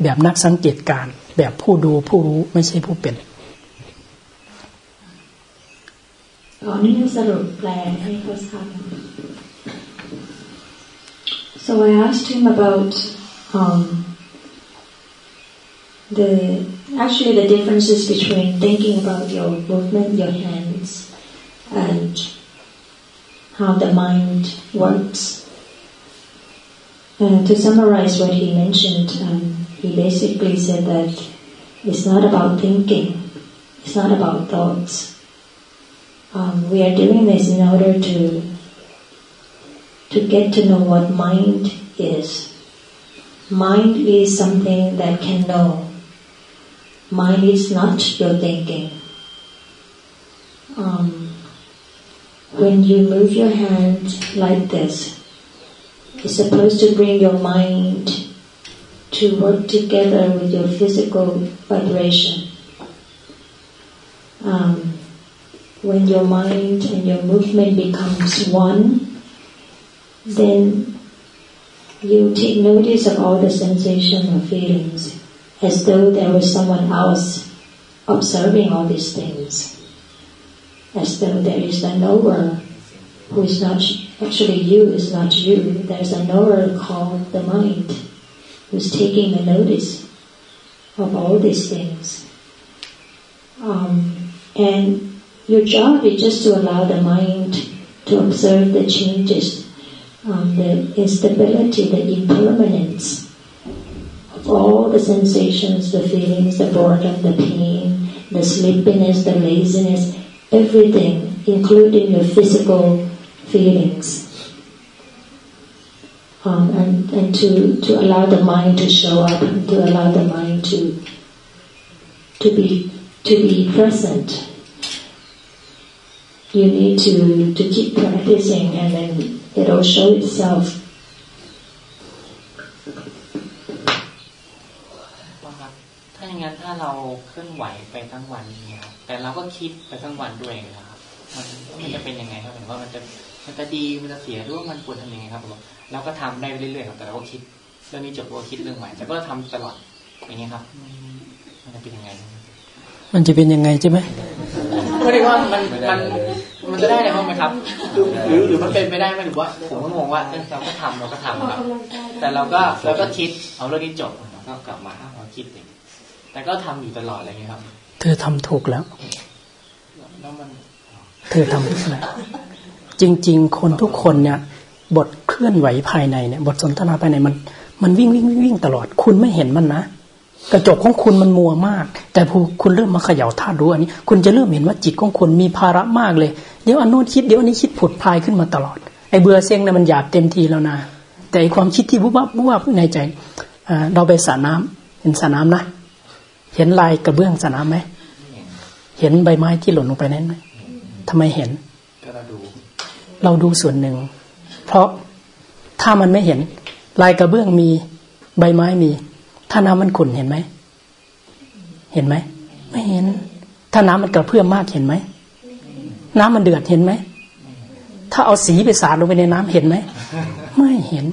A: แบบนักสังเกตการแบบผู้ดูผู้รู้ไม่ใช่ผู้เป็น
B: ขอนี่สรุปแปลให้เขาทราบ So I asked him about um, the actually the differences between thinking about your movement, your hands, and how the mind works. And to summarize what he mentioned, um, he basically said that it's not about thinking, it's not about thoughts um, we are doing this in order to to get to know what mind is. Mind is something that can know. Mind is not your thinking. Um, when you move your hand like this, it's supposed to bring your mind to work together with your physical vibration. Um, when your mind and your movement becomes one, then you take notice of all the sensations or feelings as though there was someone else observing all these things. As though there is a knower who is not, actually you is not you. There's a knower called the mind who's taking the notice of all these things. Um, and your job is just to allow the mind to observe the changes, um, the instability, the impermanence of all the sensations, the feelings, the boredom, the pain, the sleepiness, the laziness, everything, including your physical feelings. Um, and, and to, to allow the mind to show up, to allow the mind to to be to be present you need to, to keep practicing and then it'll show itself
C: ถ้าอย่างนั้นถ้าเราเคลื่อนไหวไปทั้งวันเนี่ยครับแต่เราก็คิดไปทั้งวันด้วยนะครับ มันมันจะเป็นยังไงครับเห็นว่ามันจะมันจะดีมันจะเสียหรือว่ามันควรทำยังไงครับผมเราก็ทำได้เรื่อยๆครับแต่เราก็คิดเรื่องนี้จบก็คิดเรื่องใหม่แต่ก็ทำตลอดอย่างเงี้ยครับ มันจะเป็นยังไง
A: มันจะเป็นยังไงใช่ไหม
C: ไม่ได้ว่ามันมันมันจะได้ในห้องไหมครับ หรือหรือมันเป็นไม่ได้ไหมหรือว่า ผมก็งงว่าเราก็ทำเราก็ทำครับแต่เราก็เราก็คิดเอาเรื่องนี้จบก็กลับมาเราคิดเองแต่ก็ทำอยู่ตลอดอะไรเงี้ยครับ
A: เธอทำถูกแล้ว
C: แล้วมัน
A: เธอทำถูกแล้วจริง ๆ คนทุกคนเนี่ย บทเคลื่อนไหวภายในเนี่ย บทสนทนาภายในมัน มันวิ่งวิ่งวิ่งตลอด คุณไม่เห็นมันนะ กระจกของคุณมันมัวมาก แต่พอคุณเริ่มมาเขย่าธาตุรู้อันนี้ คุณจะเริ่มเห็นว่าจิตของคุณมีภาระมากเลย เดี๋ยวอันโน้นคิดเดี๋ยวอันนี้คิดผุดพายขึ้นมาตลอดไอ้เบื่อเซ็งนะมันหยาบเต็มทีแล้วนะแต่ความคิดที่วุบวับวุบวับในใจเราไปสระน้ำเห็นสระน้ำนะ เห็นลายกระเบื้องสระน้ำไหมเห็นใบไม้ที่หล่นลงไปนั้นไหมทำไมเห็นเราดูส่วนหนึ่ง เพราะถ้ามันไม่เห็น ลายกระเบื้องมีใบไม้มี ถ้าน้ำมันขุ่นเห็นไหม เห็นไหม ไม่เห็น ถ้าน้ำมันกระเพื่อมมากเห็นไหม น้ำมันเดือดเห็นไหม ถ้าเอาสีไปสาดลงไปในน้ำเห็นไหม ไม่เห็น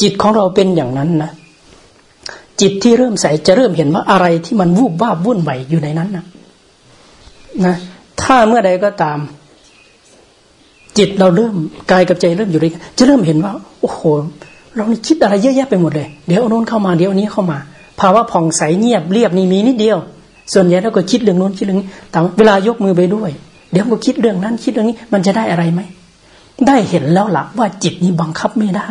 A: จิตของเราเป็นอย่างนั้นนะ จิตที่เริ่มใสจะเริ่มเห็นว่าอะไรที่มันวูบวาบวุ่นไหวอยู่ในนั้นนะนะ ถ้าเมื่อใดก็ตาม จิตเราเริ่มกายกับใจเริ่มอยู่ด้วยกันจะเริ่มเห็นว่า โอ้โหเรานี่คิดอะไรเยอะแยะไปหมดเลย เดี๋ยวโน้นเข้ามา เดี๋ยวนี้เข้ามา ภาวะผ่องใสเงียบเรียบนี่มีนิดเดียว ส่วนใหญ่เราก็คิดเรื่องโน้นคิดเรื่องนี้แต่เวลายกมือไปด้วย เดี๋ยวก็คิดเรื่องนั้นคิดเรื่องนี้ มันจะได้อะไรไหมได้เห็นแล้วลักว่าจิตนี้บังคับไม่ได้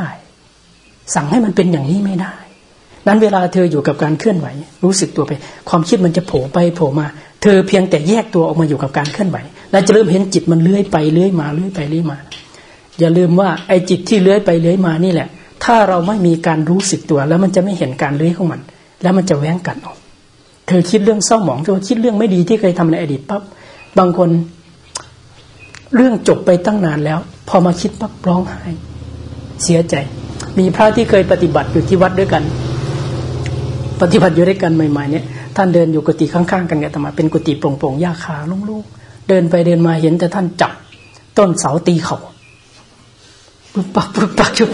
A: สั่งให้มันเป็นอย่างนี้ไม่ได้ นั้นเวลาเธออยู่กับการเคลื่อนไหว รู้สึกตัวไป ความคิดมันจะโผล่ไปโผล่มา เธอเพียงแต่แยกตัวออกมาอยู่กับการเคลื่อนไหว แล้วจะเริ่มเห็นจิตมันเลื้อยไปเลื้อยมาเลื้อยไปเลื้อยมา อย่าลืมว่าไอ้จิตที่เลื้อยไปเลื้อยมานี่แหละ ถ้าเราไม่มีการรู้สึกตัวแล้วมันจะไม่เห็นการเลื้อยของมัน แล้วมันจะแว้งกัดออก เธอคิดเรื่องเศร้าหมองเธอคิดเรื่องไม่ดีที่เคยทำในอดีตปั๊บบางคน เรื่องจบไปตั้งนานแล้ว พอมาคิดปั๊บร้องไห้ เสียใจ มีพระที่เคยปฏิบัติอยู่ที่วัดด้วยกัน ปฏิบัติอยู่ด้วยกันใหม่ๆเนี่ยท่านเดินอยู่กุฏิข้างๆกันเนี่ยธรรมาเป็นกุฏิโปร่งๆหญ้าคาลุ่งๆเดินไปเดินมาเห็นแต่ท่านจับต้นเสาตีเขาปุ๊บปักปุ๊บปักอยู่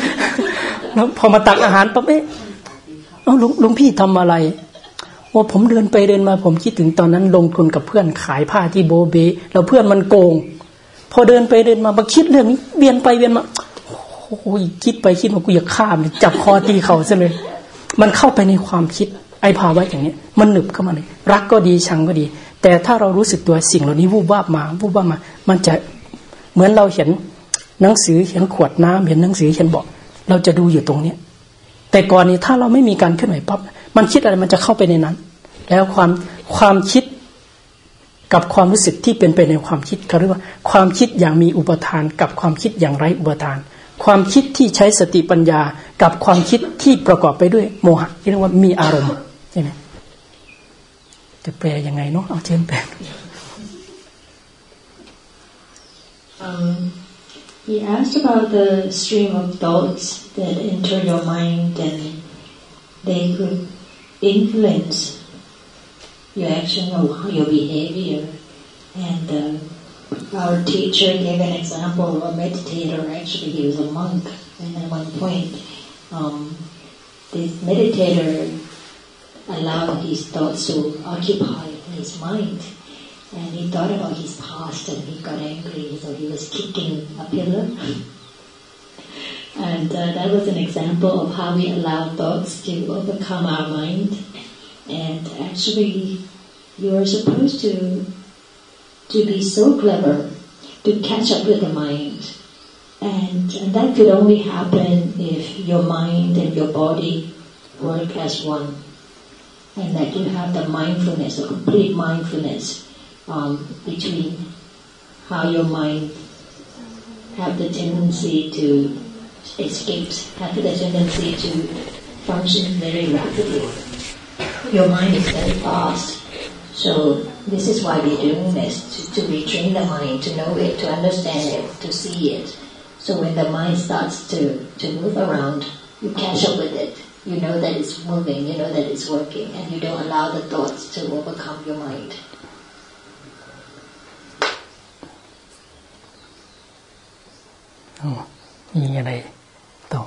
A: แล้วพอมาตักอาหารปั๊บเอ๊ะ เอ้าลุงพี่ทำอะไรว่าผมเดินไปเดินมา ผมคิดถึงตอนนั้นลงทุนกับเพื่อนขายผ้าที่โบเบแล้วเพื่อนมันโกง พอเดินไปเดินมามาคิดเรื่องนี้เวียนไปเวียนมาโอ้ยคิดไปคิดมากูอยากฆ่ามันจับคอตีเขาซะเลย มันเข้าไปในความคิดไอ้ภาวะอย่างนี้มันหนึบเข้ามาเลยรักก็ดีชังก็ดี แต่ถ้าเรารู้สึกตัวสิ่งเหล่านี้วูบวาบมาวูบวาบมา มันจะเหมือนเราเห็นหนังสือเห็นขวดน้ำเห็นหนังสือเห็นบอกเราจะดูอยู่ตรงเนี้ย แต่ก่อนนี้ถ้าเราไม่มีการเคลื่อนไหวปั๊บมันคิดอะไรมันจะเข้าไปในนั้น แล้วความความคิดกับความรู้สึกที่เป็นไปในความคิดเขาเรียกว่า ความคิดอย่างมีอุปทาน กับความคิดอย่างไร้อุปทาน ความคิดที่ใช้สติปัญญา กับความคิดที่ประกอบไปด้วยโมหะที่เรียกว่ามีอารมณ์ใช่ไหมจะแปลยังไงเนาะเอาเชิญแปล
B: he asked about the stream of thoughts that enter your mind and they could influence your action or your behavior. And uh, our teacher gave an example of a meditator. Actually, he was a monk, and at one point, um, this meditator allowed his thoughts to occupy his mind. And he thought about his past and he got angry, so he was kicking a pillar. and uh, that was an example of how we allow thoughts to overcome our mind. And actually, you are supposed to to be so clever to catch up with the mind. And, and that could only happen if your mind and your body work as one. And that you have the mindfulness, a complete mindfulness um, between how your mind have the tendency to escape, have the tendency to function very rapidly. Your mind is very fast. So this is why we're doing this, to, to retrain the mind, to know it, to understand it, to see it. So when the mind starts to, to move around, you catch up with it. You know that it's moving, you know that it's working, and you don't allow the thoughts to overcome your mind.
A: มีอะไรต่อ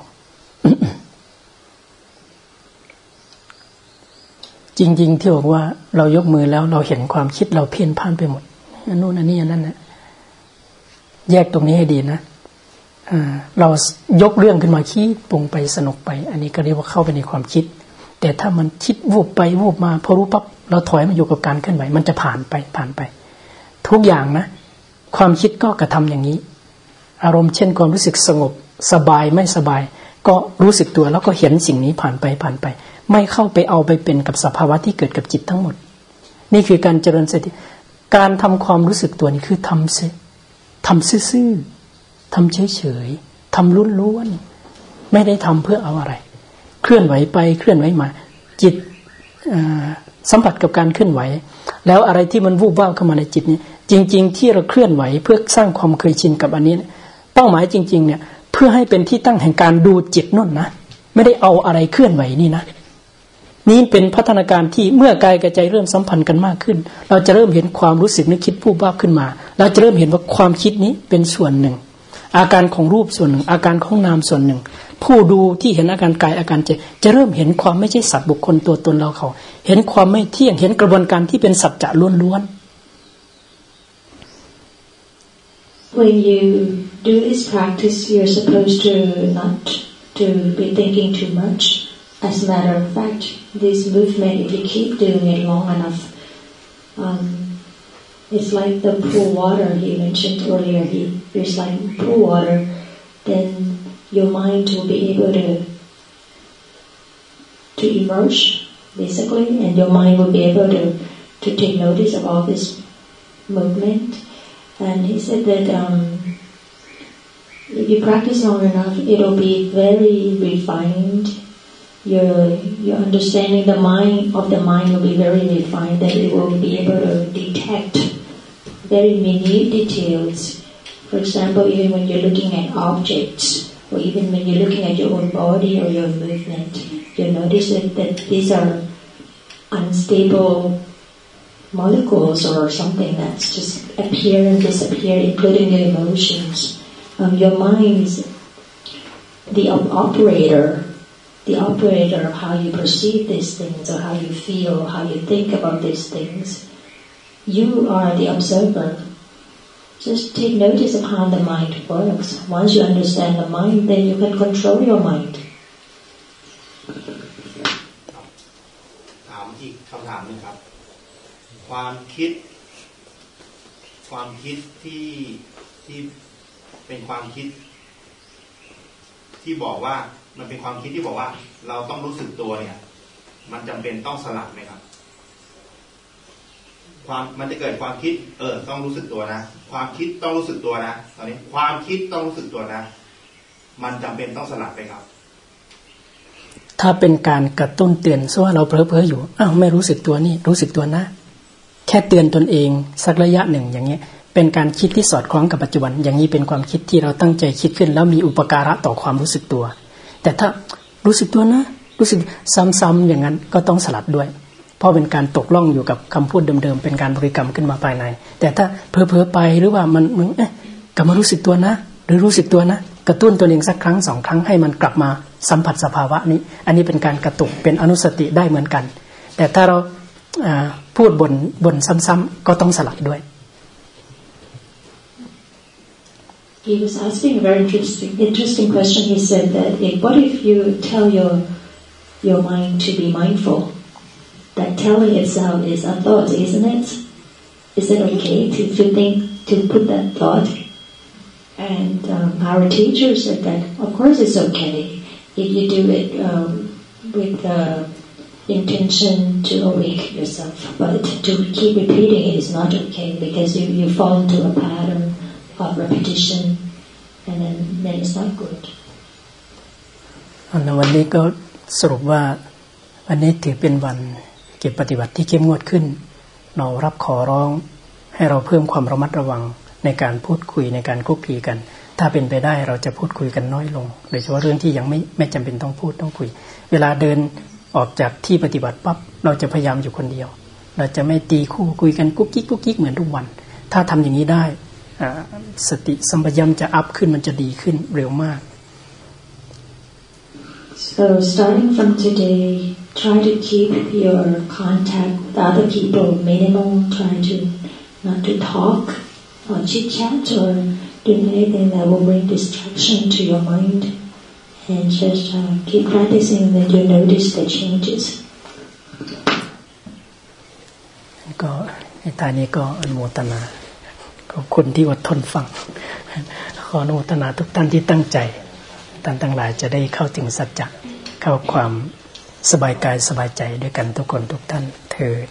A: จริง ๆ ที่บอกว่าเรายกมือแล้วเราเห็นความคิดเราเพี้ยนพ่านไปหมดอันนู้นอันนี้อันนั้นนะแยกตรงนี้ให้ดีนะเรายกเรื่องขึ้นมาคิดปรุงไปสนุกไป อันนี้ก็เรียกว่าเข้าไปในความคิด แต่ถ้ามันคิดวูบไปวูบมาพอรู้ปั๊บเราถอยมาอยู่กับการเคลื่อนไหวมันจะผ่านไปผ่านไป ทุกอย่างนะ ความคิดก็กระทำอย่างนี้ อารมณ์เช่นความรู้สึกสงบสบายไม่สบาย ก็รู้สึกตัวแล้วก็เห็นสิ่งนี้ผ่านไปผ่านไป ไม่เข้าไปเอาไปเป็นกับสภาวะที่เกิดกับจิตทั้งหมด นี่คือการเจริญสติการทำความรู้สึกตัวนี้คือทำเสทำซื่อทำเฉยๆทำลุ้นล้วนไม่ได้ทำเพื่อเอาอะไร เคลื่อนไหวไปเคลื่อนไหวมา จิตสัมผัสกับการเคลื่อนไหว แล้วอะไรที่มันวูบว่าเข้ามาในจิตนี้จริง ๆ ที่เราเคลื่อนไหวเพื่อสร้างความเคยชินกับอันนี้ เป้าหมายจริง ๆ เนี่ย เพื่อให้เป็นที่ตั้งแห่งการดูจิตนั่นนะไม่ได้เอาอะไรเคลื่อนไหวนี่นะนี่เป็นพัฒนาการที่เมื่อกายกับใจเริ่มสัมพันธ์กันมากขึ้น เราจะเริ่มเห็นความรู้สึกนึกคิดผู้บ้าขึ้นมา เราจะเริ่มเห็นว่าความคิดนี้เป็นส่วนหนึ่ง อาการของรูปส่วนหนึ่ง อาการของนามส่วนหนึ่ง ผู้ดูที่เห็นอาการกายอาการใจจะเริ่มเห็นความไม่ใช่สัตว์บุคคลตัวตนเราเขา เห็นความไม่เที่ยงเห็นกระบวนการที่เป็นสัจจะล้วนๆ
B: When you do this practice, you're supposed to not to be thinking too much. As a matter of fact, this movement, if you keep doing it long enough, um, it's like the pool water he mentioned earlier. He, it's like pool water. Then your mind will be able to to immerse basically, and your mind will be able to to take notice of all this movement and he said that um, if you practice long enough, it'll be very refined. Your your understanding the mind of the mind will be very refined. That it will be able to detect very minute details. For example, even when you're looking at objects, or even when you're looking at your own body or your movement, you notice that, that these are unstable molecules or something that's just appear and disappear, including the emotions. Um, your mind is the operator, the operator of how you perceive these things or how you feel, how you think about these things. You are the observer. Just take notice of how the mind works. Once you understand the mind, then you can control your mind.
D: ถามอีกคำถามนึงครับ ความคิด ความคิดที่ที่เป็นความคิด ที่บอกว่ามันเป็นความคิดที่บอกว่า เราต้องรู้สึกตัวเนี่ย มันจำเป็นต้องสลับไหมครับ ความมันจะเกิดความคิด เออ ต้องรู้สึกตัวนะความคิดต้องรู้สึกตัวนะตอนนี้ความคิดต้องรู้สึกตัวนะ มันจำเป็นต้องสลับไปครับ
A: ถ้าเป็นการกระตุ้นเตือนซะว่าเราเพลอๆอยู่ อ้าวไม่รู้สึกตัวนี่ รู้สึกตัวนะ แค่เตือนตนเอง สักระยะหนึ่งอย่างเงี้ยเป็นการคิดที่สอดคล้องกับปัจจุบัน อย่างนี้เป็นความคิดที่เราตั้งใจคิดขึ้น แล้วมีอุปการะต่อความรู้สึกตัว แต่ถ้ารู้สึกตัวนะ รู้สึกซ้ำๆอย่างนั้นก็ต้องสลัดด้วย เพราะเป็นการตกล่องอยู่กับคำพูดเดิมๆ เป็นการบริกรรมขึ้นมาภายใน แต่ถ้าเพลอๆไปหรือว่ามันมึงเอ๊ะกลับมารู้สึกตัวนะ หรือรู้สึกตัวนะ กระตุ้นตัวเองสักครั้งสองครั้งให้มันกลับมาสัมผัสสภาวะนี้ อันนี้เป็นการกระตุกเป็นอนุสติได้เหมือนกัน แต่ถ้าเรา พูดบนบนซ้ำๆก็ต้องสลับด้วย
B: He was asking a very interesting, interesting question. He said that if, what if you tell your your mind to be mindful? That telling itself is a thought, isn't it? Is it okay to, to think to put that thought? And um, our teacher said that of course it's okay if you do it um, with uh, intention to awake yourself, but to keep repeating it is not okay because you, you fall into a pattern of repetition and then, then it's not good.
A: ในวันนี้ก็สรุปว่าวันนี้ถือเป็นวันเก็บปฏิบัติที่เข้มงวดขึ้น เรารับขอร้องให้เราเพิ่มความระมัดระวังในการพูดคุยในการคุกคีกัน ถ้าเป็นไปได้เราจะพูดคุยกันน้อยลง โดยเฉพาะเรื่องที่ยังไม่ไม่จำเป็นต้องพูดต้องคุย เวลาเดิน ออกจากที่ปฏิบัติปั๊บเราจะพยายามอยู่คนเดียว เราจะไม่ตีคู่คุยกันกุ๊กกิ๊กกุ๊กกิ๊กเหมือนทุกวัน ถ้าทำอย่างนี้ได้สติสัมปชัญจะอัพขึ้นมันจะดีขึ้นเร็วมาก
B: So starting from today, try to keep your contact with other people minimal. Try to not to talk or chit chat or do anything that will bring distraction to your mind. And just uh, keep practicing then you notice the changes
A: ก็ในตานี้ก็อนุโมทนา ขอบคุณที่อดทนฟัง ขออนุโมทนาทุกท่านที่ตั้งใจท่านทั้งหลายจะได้เข้าถึงสัจจะเข้าความสบายกายสบายใจด้วยกันทุกคนทุกท่านเถิด